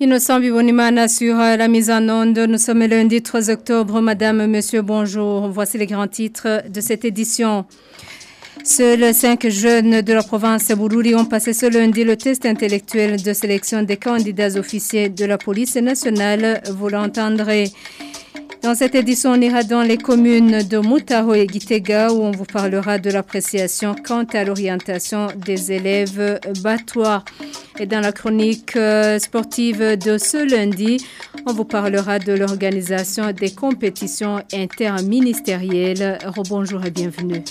Innocent Bibonimana sur la mise en onde. Nous sommes le lundi 3 octobre. Madame, monsieur, bonjour. Voici les grands titres de cette édition. Seuls cinq jeunes de la province Bururi ont passé ce lundi le test intellectuel de sélection des candidats officiers de la police nationale. Vous l'entendrez. Dans cette édition, on ira dans les communes de Mutaro et Gitega où on vous parlera de l'appréciation quant à l'orientation des élèves batois. Et dans la chronique sportive de ce lundi, on vous parlera de l'organisation des compétitions interministérielles. Rebonjour et bienvenue.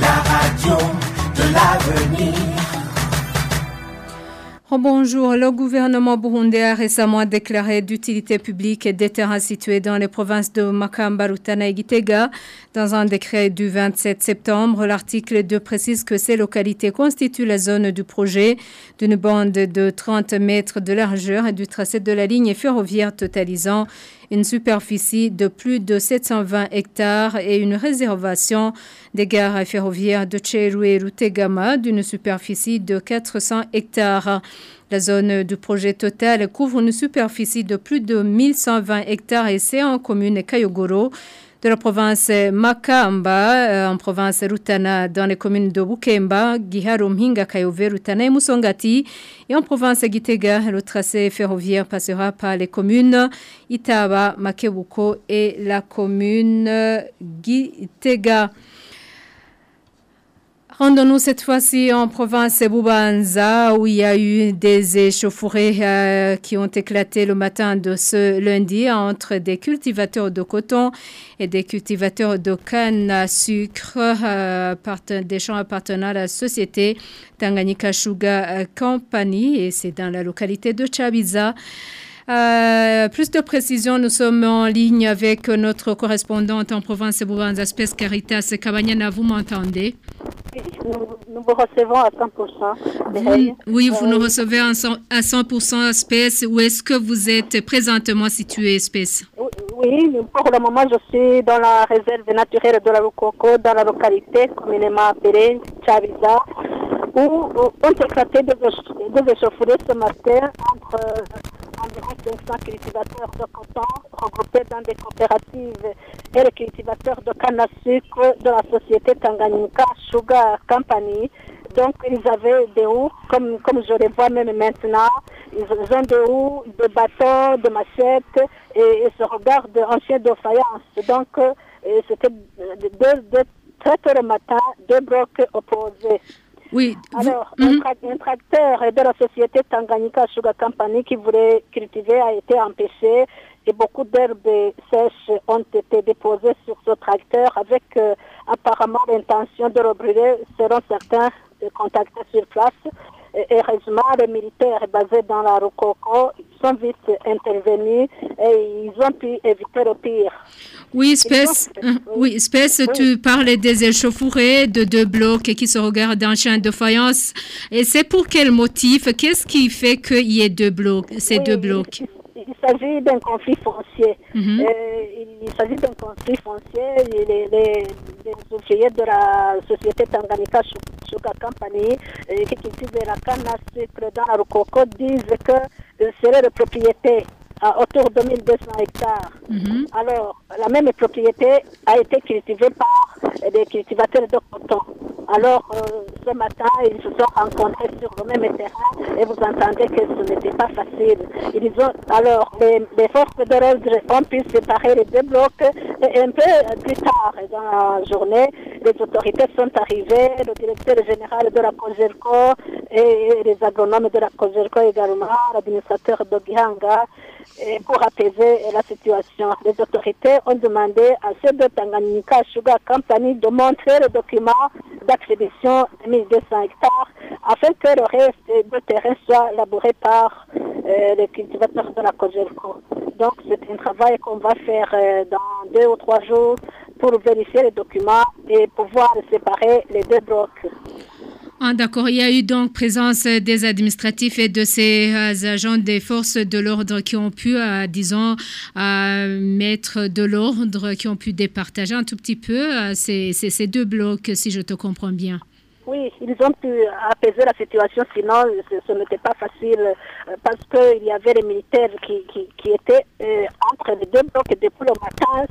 La radio de l'avenir. Bonjour, le gouvernement burundais a récemment déclaré d'utilité publique des terrains situés dans les provinces de Makamba, Rutana et Gitega. Dans un décret du 27 septembre, l'article 2 précise que ces localités constituent la zone du projet d'une bande de 30 mètres de largeur et du tracé de la ligne ferroviaire totalisant une superficie de plus de 720 hectares et une réservation des gares ferroviaires de Cheru et Rutegama d'une superficie de 400 hectares. La zone du projet total couvre une superficie de plus de 1120 hectares et c'est en commune Kayogoro de la province Makamba, en province Rutana, dans les communes de Bukemba, Giharo Mhinga, Kayove, Rutana et Musongati. Et en province Gitega, le tracé ferroviaire passera par les communes Itaba, Makebuko et la commune Gitega. Rendons-nous cette fois-ci en province Boubanza où il y a eu des échauffourées euh, qui ont éclaté le matin de ce lundi entre des cultivateurs de coton et des cultivateurs de canne à sucre euh, des champs appartenant à la société Tanganyika Sugar Company et c'est dans la localité de Chabiza. Euh, plus de précision, nous sommes en ligne avec notre correspondante en province Boubanza, Spes Caritas Kabanyana. Vous m'entendez? Nous, nous, vous recevons à 100%. Vous, oui, vous nous recevez à 100% Espèce. Où est-ce que vous êtes présentement situé, Espèce Oui, pour le moment, je suis dans la réserve naturelle de la Rukoko, dans la localité communément appelée Chaviza, où ont éclaté des, des échauffourées ce matin entre environ 500 cultivateurs de coton regroupés dans des coopératives et les cultivateurs de canne à sucre de la société Tanganyika Sugar Company. Donc, ils avaient des houes, comme, comme je les vois même maintenant, ils ont des houes, des bâtons, des machettes et, et se regardent en chien de faïence. Donc, c'était deux, deux, très tôt matin, deux blocs opposés. Oui. Alors, vous... un, tracteur de la société Tanganyika Sugar Company qui voulait cultiver a été empêché et beaucoup d'herbes sèches ont été déposées sur ce tracteur avec euh, apparemment l'intention de le brûler selon certains contactés sur place. Et heureusement, les militaires basés dans la Rokoko sont vite intervenus et ils ont pu éviter le pire. Oui, espèce, oui, espèce, tu parles des échauffourées de deux blocs qui se regardent en champ de faïence. Et c'est pour quel motif? Qu'est-ce qui fait qu'il y ait deux blocs, ces oui, deux blocs? Il, il s'agit d'un conflit foncier. Mm -hmm. euh, il s'agit d'un conflit foncier. Les, les, les, ouvriers de la société Tanganyika Sugar Company euh, qui cultivent la canne à sucre dans la Rokoko disent que euh, serait le propriétaire à autour de 1200 hectares. -hmm. Alors, la même propriété a été cultivée par des cultivateurs de coton. Alors, euh, ce matin, ils se sont rencontrés sur le même terrain et vous entendez que ce n'était pas facile. Ils ont, alors, les, les forces de l'ordre ont pu séparer les deux blocs et un peu plus tard dans la journée, les autorités sont arrivées, le directeur général de la COGERCO les agronomes de la COGERCO également, l'administrateur de Gihanga, pour apaiser la situation. Les autorités ont demandé à ceux de Tanganyika Sugar Company de montrer le document d'expédition de 1200 hectares afin que le reste du terrain soit labouré par euh, les cultivateurs de la Cogelco. Donc c'est un travail qu'on va faire euh, dans deux ou trois jours pour vérifier les documents et pouvoir séparer les deux blocs. Ah, D'accord, il y a eu donc présence des administratifs et de ces euh, agents des forces de l'ordre qui ont pu, euh, disons, euh, mettre de l'ordre, qui ont pu départager un tout petit peu ces, deux blocs, si je te comprends bien. Oui, ils ont pu apaiser la situation, sinon ce, n'était pas facile parce qu'il y avait les militaires qui, étaient entre les deux blocs depuis le matin.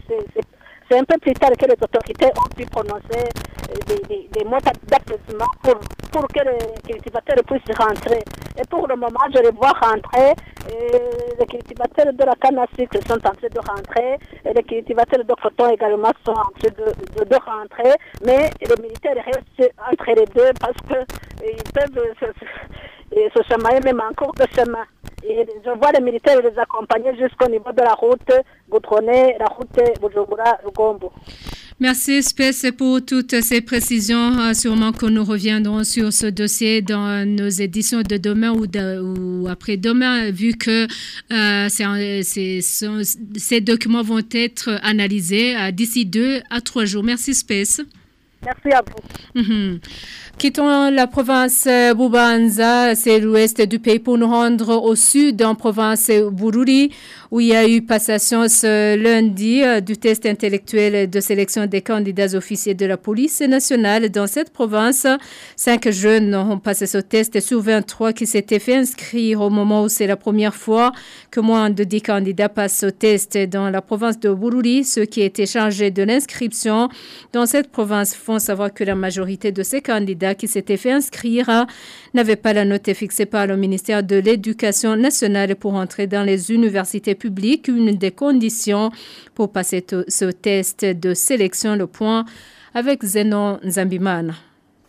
C'est un peu plus tard que les autorités ont pu prononcer euh, des, des, des mots d'apaisement pour, pour que les cultivateurs puissent rentrer. Et pour le moment, je les vois rentrer. euh, les cultivateurs de la canne à sucre sont en train de rentrer. Et les cultivateurs de coton également sont en train de, de, rentrer. Mais les militaires restent entre les deux parce qu'ils peuvent se, se, se chamailler même en cours de chemin. Je vois les militaires les accompagner jusqu'au niveau de la route goudronnée, la route Bujumbura-Rugombo. Merci Spes pour toutes ces précisions. Euh, Sûrement que nous reviendrons sur ce dossier dans nos éditions de demain ou, de- ou après-demain, vu que euh, ces documents vont être analysés euh, d'ici deux à trois jours. Merci Spes. Merci à vous. Mhm. Quittons la province Bubanza, c'est l'ouest du pays, pour nous rendre au sud, en province Bururi, où il y a eu passation ce lundi euh, du test intellectuel de sélection des candidats officiers de la police nationale. Dans cette province, cinq jeunes ont passé ce test sur 23 qui s'étaient fait inscrire au moment où c'est la première fois que moins de 10 candidats passent au test dans la province de Bururi. Ceux qui étaient chargés de l'inscription dans cette province font savoir que la majorité de ces candidats qui s'étaient fait inscrire euh, n'avaient pas la note fixée par le ministère de l'Éducation nationale pour entrer dans les universités Une des conditions pour passer ce test de sélection, le point avec Zenon Zambimana.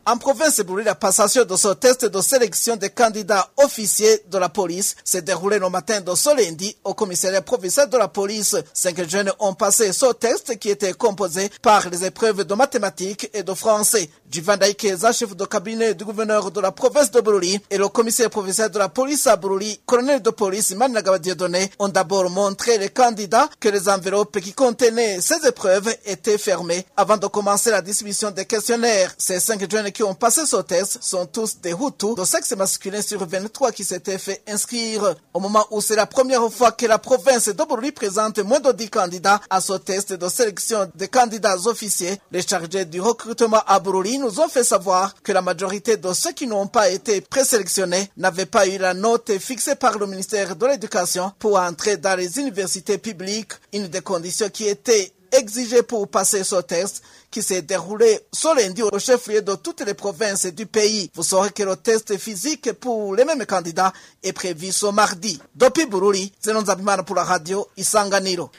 En province Bururi, la passation de ce test de sélection des candidats officiers de la police s'est déroulée le matin de ce lundi au commissariat provincial de la police. Cinq jeunes ont passé ce test qui était composé par les épreuves de mathématiques et de français. Jivan Daikeza, chef de cabinet du gouverneur de la province de Bururi, et le commissaire provincial de la police à Bururi, colonel de police Managawa Dieudonné, ont d'abord montré les candidats que les enveloppes qui contenaient ces épreuves étaient fermées avant de commencer la distribution des questionnaires. Ces cinq jeunes qui ont passé ce test sont tous des Hutus de sexe masculin sur 23 qui s'étaient fait inscrire. Au moment où c'est la première fois que la province de Bururi présente moins de 10 candidats à ce test de sélection des candidats officiers, les chargés du recrutement à Bururi nous ont fait savoir que la majorité de ceux qui n'ont pas été présélectionnés n'avaient pas eu la note fixée par le ministère de l'Éducation pour entrer dans les universités publiques, une des conditions qui était exigée pour passer ce test qui s'est déroulé ce lundi au chef-lieu de toutes les provinces du pays. Vous saurez que le test physique pour les mêmes candidats est prévu ce mardi. Depuis Bururi, Zenon Zabimana pour la radio Isanganiro.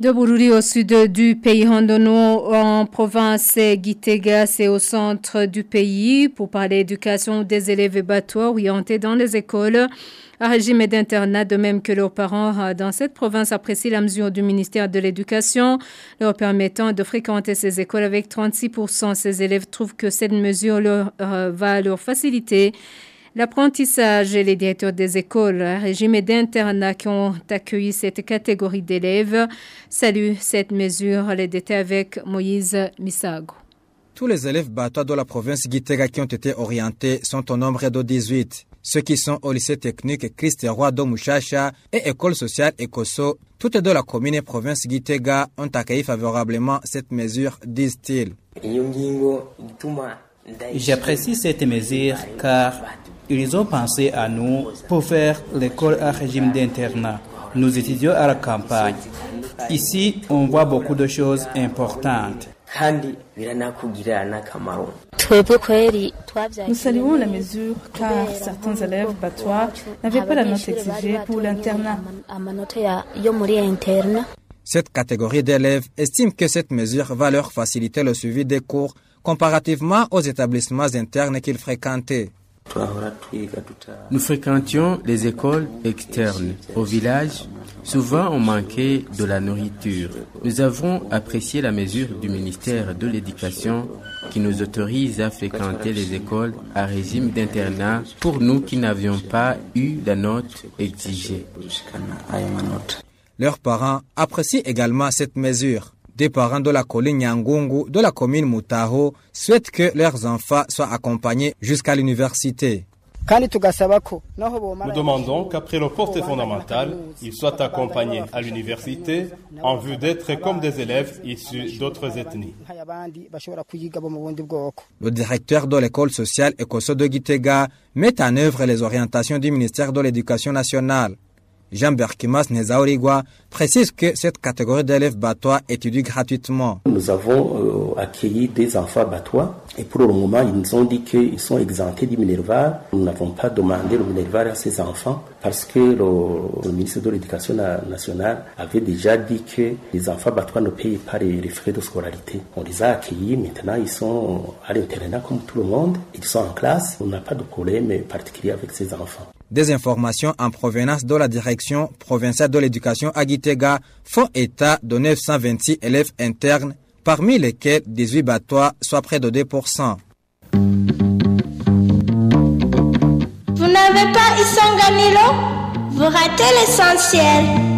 De Bururi au sud du pays Hondono, en province Gitega, c'est au centre du pays pour parler d'éducation des élèves batois orientés dans les écoles à régime d'internat, de même que leurs parents euh, dans cette province apprécient la mesure du ministère de l'Éducation, leur permettant de fréquenter ces écoles avec 36%. Ces élèves trouvent que cette mesure leur, euh, va leur faciliter L'apprentissage et les directeurs des écoles, régime d'internat qui ont accueilli cette catégorie d'élèves, saluent cette mesure. Les détails avec Moïse Misago. Tous les élèves batois de la province Gitega qui ont été orientés sont au nombre de 18. Ceux qui sont au lycée technique Christ Roi de Mouchacha et école sociale Ecoso, toutes de la commune et province Gitega ont accueilli favorablement cette mesure, disent-ils. J'apprécie cette mesure car ils ont pensé à nous pour faire l'école à régime d'internat. Nous étudions à la campagne. Ici, on voit beaucoup de choses importantes. Nous saluons la mesure car certains élèves batois n'avaient pas la note exigée pour l'internat. Cette catégorie d'élèves estime que cette mesure va leur faciliter le suivi des cours comparativement aux établissements internes qu'ils fréquentaient. Nous fréquentions les écoles externes. Au village, souvent on manquait de la nourriture. Nous avons apprécié la mesure du ministère de l'Éducation qui nous autorise à fréquenter les écoles à régime d'internat pour nous qui n'avions pas eu la note exigée. Leurs parents apprécient également cette mesure. Des parents de la colline Nyangungu de la commune Mutaho souhaitent que leurs enfants soient accompagnés jusqu'à l'université. Nous demandons qu'après le poste fondamental, ils soient accompagnés à l'université en vue d'être comme des élèves issus d'autres ethnies. Le directeur de l'école sociale Ekoso de Gitega met en œuvre les orientations du ministère de l'Éducation nationale. Jean Berkimas Nezaorigwa précise que cette catégorie d'élèves batois étudie gratuitement. Nous avons euh, accueilli des enfants batois et pour le moment, ils nous ont dit qu'ils sont exemptés du Minerval. Nous n'avons pas demandé le Minerval à ces enfants parce que le, ministre de l'Éducation nationale avait déjà dit que les enfants batois ne payent pas les, les, frais de scolarité. On les a accueillis, maintenant ils sont à l'internat comme tout le monde, ils sont en classe, on n'a pas de problème particulier avec ces enfants. Des informations en provenance de la direction provinciale de l'éducation à Gitega font état de 926 élèves internes, parmi lesquels 18 batois, soit près de 2%. Vous n'avez pas Isanganilo Vous ratez l'essentiel.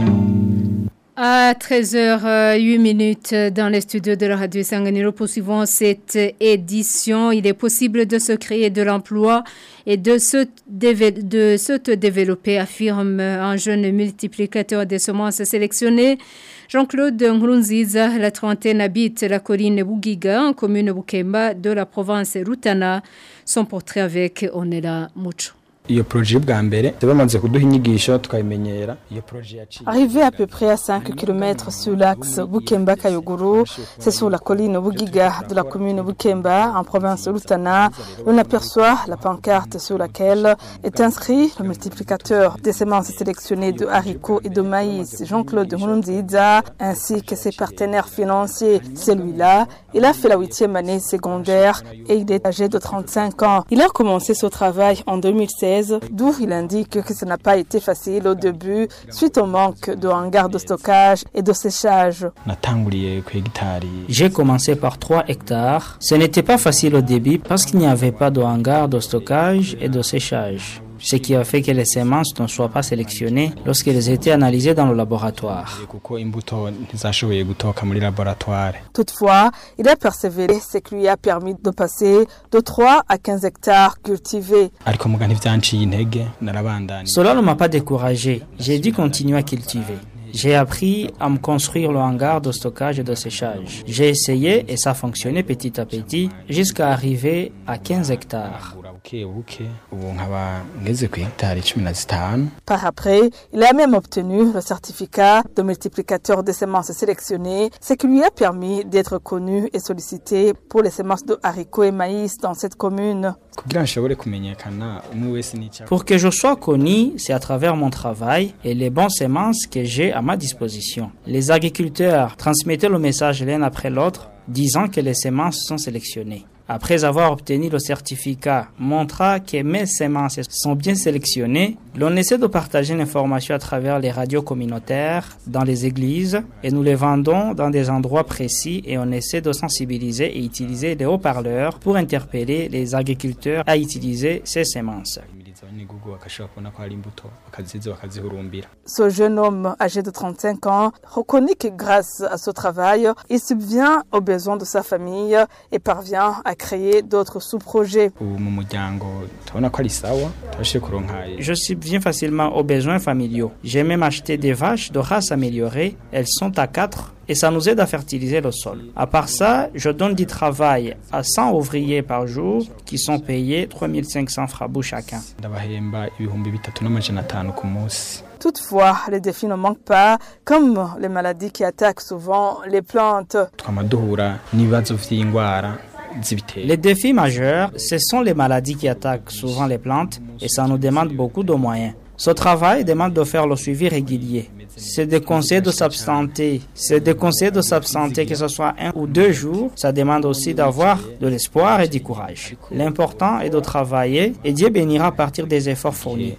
À 13h08 dans les studios de la radio Sanganiro, poursuivons cette édition. Il est possible de se créer de l'emploi et de se, de se développer, affirme un jeune multiplicateur des semences sélectionnées. Jean-Claude Nkurunziza, la trentaine, habite la colline Bougiga, en commune Bukemba de la province Rutana. Son portrait avec Onela Mucho. Arrivé à peu près à 5 km sur l'axe Bukemba Kayoguru, c'est sur la colline Bugiga de la commune Bukemba en province Lutana, on aperçoit la pancarte sur laquelle est inscrit le multiplicateur des semences sélectionnées de haricots et de maïs Jean-Claude Mulunziza ainsi que ses partenaires financiers. Celui-là, il a fait la huitième année secondaire et il est âgé de 35 ans. Il a commencé ce travail en 2016 d'où il indique que ce n'a pas été facile au début suite au manque de hangars de stockage et de séchage. J'ai commencé par 3 hectares. Ce n'était pas facile au début parce qu'il n'y avait pas de hangars de stockage et de séchage ce qui a fait que les semences ne soient pas sélectionnées lorsqu'elles étaient analysées dans le laboratoire. Toutefois, il a persévéré, ce qui lui a permis de passer de 3 à 15 hectares cultivés. Cela ne m'a pas découragé. J'ai dû continuer à cultiver. J'ai appris à me construire le hangar de stockage et de séchage. J'ai essayé et ça fonctionnait petit à petit jusqu'à arriver à 15 hectares. Par après, il a même obtenu le certificat de multiplicateur de semences sélectionnées, ce qui lui a permis d'être connu et sollicité pour les semences de haricots et maïs dans cette commune. Pour que je sois connu, c'est à travers mon travail et les bonnes semences que j'ai à ma disposition. Les agriculteurs transmettaient le message l'un après l'autre, disant que les semences sont sélectionnées. Après avoir obtenu le certificat montrant que mes semences sont bien sélectionnées, l'on essaie de partager l'information à travers les radios communautaires, dans les églises, et nous les vendons dans des endroits précis et on essaie de sensibiliser et utiliser les haut-parleurs pour interpeller les agriculteurs à utiliser ces semences. Ce jeune homme âgé de 35 ans reconnaît que grâce à ce travail, il subvient aux besoins de sa famille et parvient à créer d'autres sous-projets. Je subviens facilement aux besoins familiaux. J'ai même acheté des vaches de race améliorée. Elles sont à 4 et ça nous aide à fertiliser le sol. À part ça, je donne du travail à 100 ouvriers par jour qui sont payés 3500 frabous chacun. Toutefois, les défis ne manquent pas, comme les maladies qui attaquent souvent les plantes. Les défis majeurs, ce sont les maladies qui attaquent souvent les plantes et ça nous demande beaucoup de moyens. Ce travail demande de faire le suivi régulier. C'est des conseils de s'absenter. C'est des conseils de s'absenter, que ce soit un ou deux jours. Ça demande aussi d'avoir de l'espoir et du courage. L'important est de travailler et Dieu bénira à partir des efforts fournis.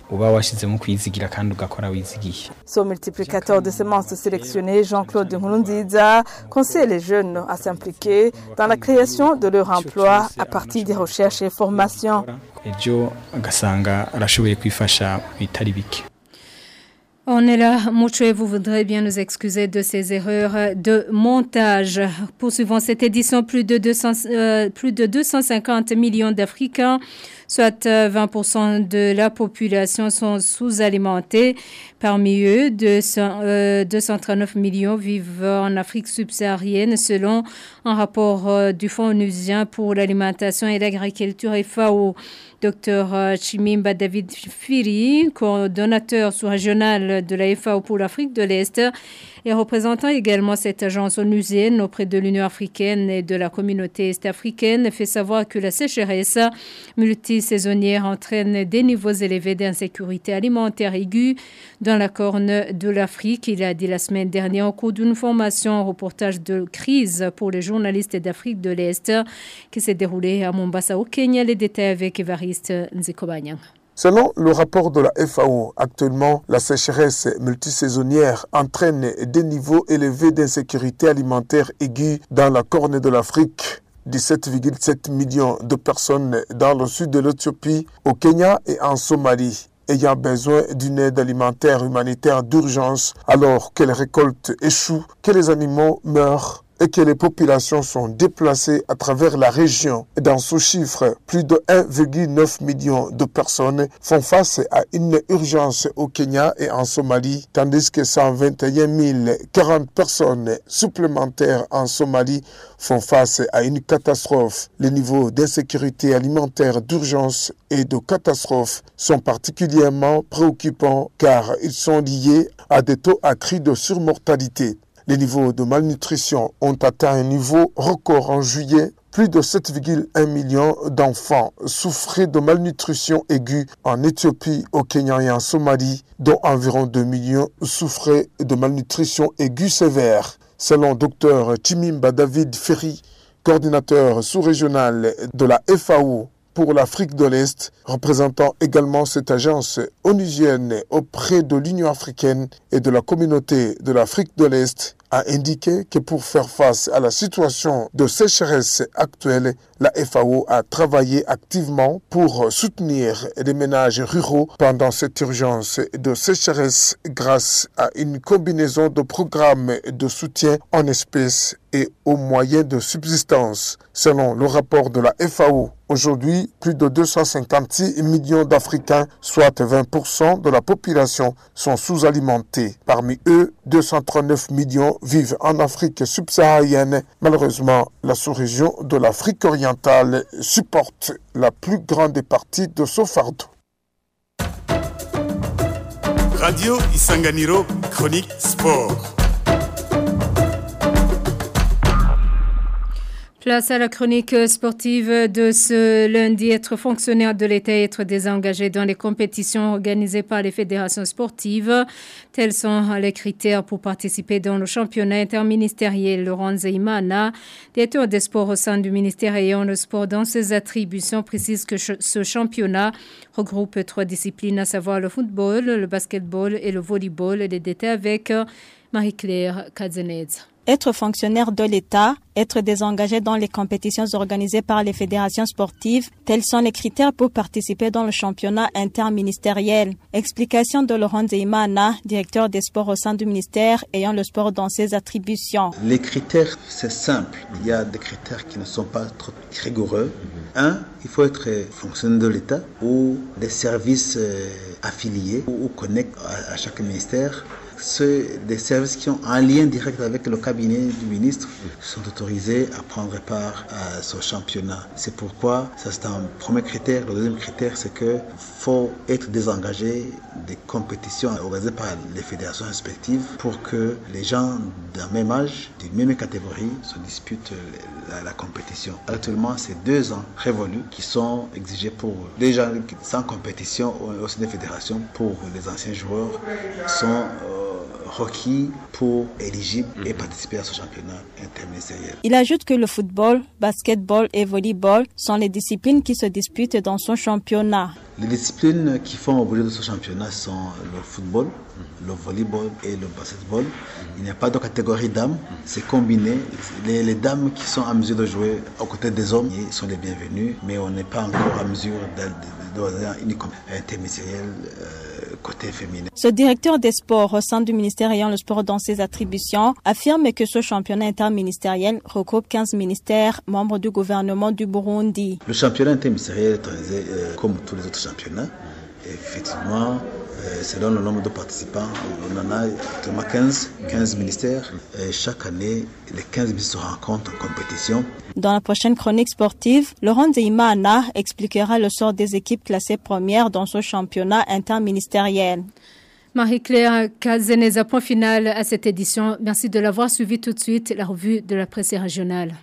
Ce multiplicateur de semences sélectionnées, Jean-Claude Nkurunziza, conseille les jeunes à s'impliquer dans la création de leur emploi à partir des recherches et formations. On est là, Moucho, et vous voudrez bien nous excuser de ces erreurs de montage. Poursuivons cette édition, plus de, 200, euh, plus de 250 millions d'Africains, soit 20% de la population, sont sous-alimentés. Parmi eux, 200, euh, 239 millions vivent en Afrique subsaharienne, selon un rapport euh, du Fonds onusien pour l'alimentation et l'agriculture FAO. Dr Chimimba David Firi, coordonnateur sous-régional de la FAO pour l'Afrique de l'Est et représentant également cette agence onusienne auprès de l'Union africaine et de la communauté est-africaine, fait savoir que la sécheresse multisaisonnière entraîne des niveaux élevés d'insécurité alimentaire aiguë la corne de l'Afrique. Il a dit la semaine dernière au cours d'une formation reportage de crise pour les journalistes d'Afrique de l'Est qui s'est déroulée à Mombasa au Kenya. Les détails avec Evariste Nzikobanyang. Selon le rapport de la FAO, actuellement, la sécheresse multisaisonnière entraîne des niveaux élevés d'insécurité alimentaire aiguë dans la corne de l'Afrique. 17,7 millions de personnes dans le sud de l'Éthiopie, au Kenya et en Somalie ayant besoin d'une aide alimentaire humanitaire d'urgence. Alors que les récoltes échouent, que les animaux meurent et que les populations sont déplacées à travers la région. Dans ce chiffre, plus de 1,9 million de personnes font face à une urgence au Kenya et en Somalie, tandis que 121 040 personnes supplémentaires en Somalie font face à une catastrophe. Les niveaux d'insécurité alimentaire d'urgence et de catastrophe sont particulièrement préoccupants car ils sont liés à des taux accrus de surmortalité. Les niveaux de malnutrition ont atteint un niveau record en juillet. Plus de 7,1 millions d'enfants souffraient de malnutrition aiguë en Éthiopie, au Kenya et en Somalie, dont environ 2 millions souffraient de malnutrition aiguë sévère. Selon Dr Chimimba David Ferry, coordinateur sous-régional de la FAO, pour l'Afrique de l'Est, représentant également cette agence onusienne auprès de l'Union africaine et de la communauté de l'Afrique de l'Est, a indiqué que pour faire face à la situation de sécheresse actuelle, la FAO a travaillé activement pour soutenir les ménages ruraux pendant cette urgence de sécheresse grâce à une combinaison de programmes de soutien en espèces et aux moyens de subsistance. Selon le rapport de la FAO, aujourd'hui, plus de 256 millions d'Africains, soit 20% de la population, sont sous-alimentés. Parmi eux, 239 millions vivent en Afrique subsaharienne. Malheureusement, la sous-région de l'Afrique orientale supporte la plus grande partie de ce fardeau. Radio Isanganiro, chronique sport. Place à la chronique sportive de ce lundi. Être fonctionnaire de l'État et être désengagé dans les compétitions organisées par les fédérations sportives. Tels sont les critères pour participer dans le championnat interministériel. Laurent Zeimana, directeur des sports au sein du ministère ayant le sport dans ses attributions, précise que ce championnat regroupe trois disciplines, à savoir le football, le basketball et le volleyball. Les détails avec Marie-Claire Kadzenez. Être fonctionnaire de l'État, être désengagé dans les compétitions organisées par les fédérations sportives, tels sont les critères pour participer dans le championnat interministériel. Explication de Laurent Zeimana, directeur des sports au sein du ministère ayant le sport dans ses attributions. Les critères, c'est simple. Il y a des critères qui ne sont pas trop rigoureux. Un, il faut être fonctionnaire de l'État ou des services affiliés ou connectés à chaque ministère ceux des services qui ont un lien direct avec le cabinet du ministre sont autorisés à prendre part à ce championnat. C'est pourquoi, ça c'est un premier critère. Le deuxième critère, c'est que faut être désengagé des compétitions organisées par les fédérations respectives pour que les gens d'un même âge, d'une même catégorie, se disputent la, compétition. Actuellement, c'est deux ans révolus qui sont exigés pour les gens sans compétition au sein des fédérations pour les anciens joueurs sont euh, requis pour éligible et participer à ce championnat interministériel. Il ajoute que le football, basketball et volleyball sont les disciplines qui se disputent dans son championnat. Les disciplines qui font l'objet de ce championnat sont le football, le volleyball et le basketball. Il n'y a pas de catégorie dames, c'est combiné. Les, les, dames qui sont en mesure de jouer aux côtés des hommes sont les bienvenues, mais on n'est pas encore en mesure d'avoir une interministérielle euh, côté féminin. Ce directeur des sports au sein du ministère ayant le sport dans ses attributions affirme que ce championnat interministériel regroupe 15 ministères membres du gouvernement du Burundi. Le championnat interministériel est organisé euh, comme tous les autres championnats. Effectivement, selon le nombre de participants, on en a actuellement 15, 15 ministères. Et chaque année, les 15 ministères se rencontrent en compétition. Dans la prochaine chronique sportive, Laurent Zeimana expliquera le sort des équipes classées premières dans ce championnat interministériel. Marie-Claire Kazeneza, point final à cette édition. Merci de l'avoir suivi tout de suite, la revue de la presse régionale.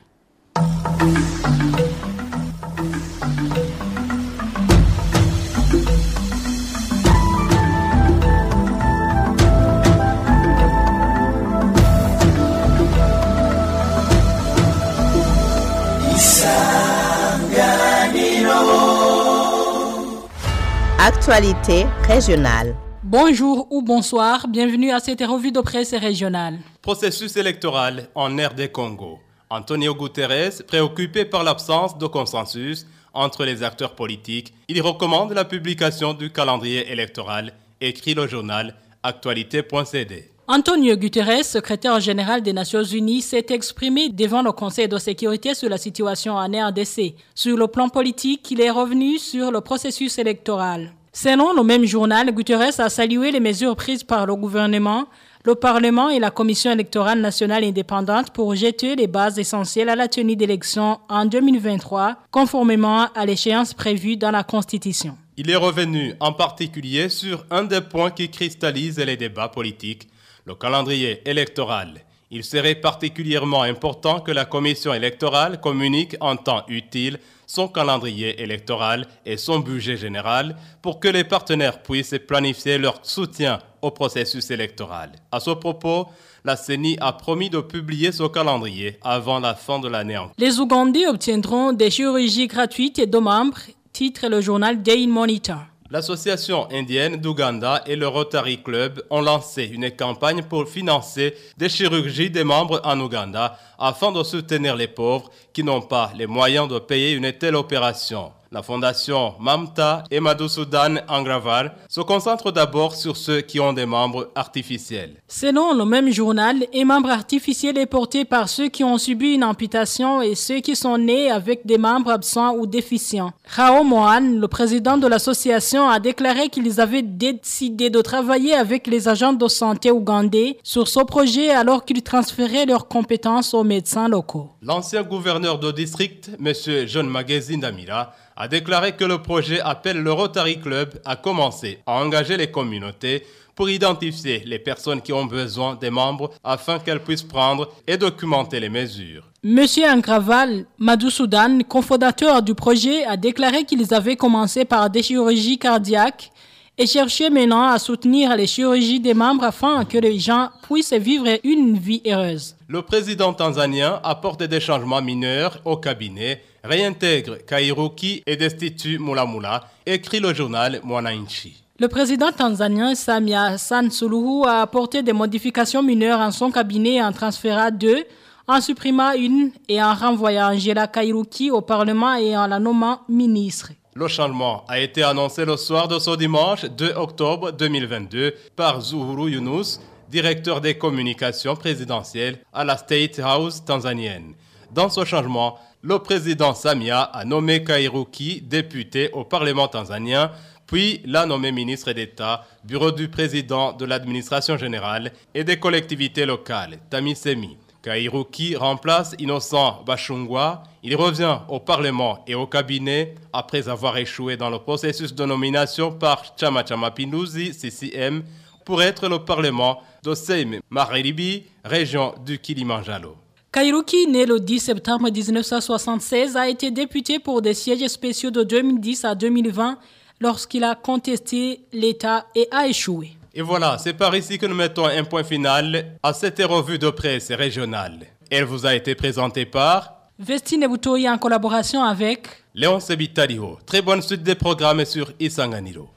Actualité régionale. Bonjour ou bonsoir, bienvenue à cette revue de presse régionale. Processus électoral en RD Congo. Antonio Guterres, préoccupé par l'absence de consensus entre les acteurs politiques, il recommande la publication du calendrier électoral, écrit le journal actualité.cd. Antonio Guterres, secrétaire général des Nations Unies, s'est exprimé devant le Conseil de sécurité sur la situation en RDC. Sur le plan politique, il est revenu sur le processus électoral. Selon le même journal, Guterres a salué les mesures prises par le gouvernement, le Parlement et la Commission électorale nationale indépendante pour jeter les bases essentielles à la tenue d'élections en 2023, conformément à l'échéance prévue dans la Constitution. Il est revenu en particulier sur un des points qui cristallisent les débats politiques, le calendrier électoral. Il serait particulièrement important que la Commission électorale communique en temps utile son calendrier électoral et son budget général pour que les partenaires puissent planifier leur soutien au processus électoral. À ce propos, la CENI a promis de publier ce calendrier avant la fin de l'année. Les Ougandais obtiendront des chirurgies gratuites et de membres, titre le journal Daily Monitor. L'association indienne d'Ouganda et le Rotary Club ont lancé une campagne pour financer des chirurgies des membres en Ouganda afin de soutenir les pauvres qui n'ont pas les moyens de payer une telle opération. La fondation Mamta et Madhusudan Angravar se concentre d'abord sur ceux qui ont des membres artificiels. Selon le même journal, un membre artificiel est porté par ceux qui ont subi une amputation et ceux qui sont nés avec des membres absents ou déficients. Rao Mohan, le président de l'association, a déclaré qu'ils avaient décidé de travailler avec les agents de santé ougandais sur ce projet alors qu'ils transféraient leurs compétences aux médecins locaux. L'ancien gouverneur de district, M. John Magazine Damira, a déclaré que le projet appelle le Rotary Club à commencer à engager les communautés pour identifier les personnes qui ont besoin des membres afin qu'elles puissent prendre et documenter les mesures. Monsieur Angraval Madhusudan, cofondateur du projet, a déclaré qu'ils avaient commencé par des chirurgies cardiaques et cherchaient maintenant à soutenir les chirurgies des membres afin que les gens puissent vivre une vie heureuse. Le président tanzanien apporte des changements mineurs au cabinet, réintègre Kairuki et destitue Mulamula, écrit le journal Mwananchi. Le président tanzanien Samia Hassan Suluhu a apporté des modifications mineures en son cabinet et en transféra deux, en supprimant une et en renvoyant Angela Kairuki au Parlement et en la nommant ministre. Le changement a été annoncé le soir de ce dimanche 2 octobre 2022 par Zuhuru Yunus, directeur des communications présidentielles à la State House tanzanienne. Dans ce changement, le président Samia a nommé Kairuki député au Parlement tanzanien, puis l'a nommé ministre d'État, bureau du président de l'administration générale et des collectivités locales, Tamisemi. Kairuki remplace Innocent Bachungwa. Il revient au Parlement et au cabinet après avoir échoué dans le processus de nomination par Chama Chama Pinduzi, CCM, pour être le Parlement de Seime Mariribi, région du Kilimanjaro. Kairuki, né le 10 septembre 1976, a été député pour des sièges spéciaux de 2010 à 2020 lorsqu'il a contesté l'État et a échoué. Et voilà, c'est par ici que nous mettons un point final à cette revue de presse régionale. Elle vous a été présentée par Vestine Boutoyi en collaboration avec Léon Sebitariho. Très bonne suite des programmes sur Isanganiro.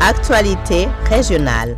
Actualité régionale.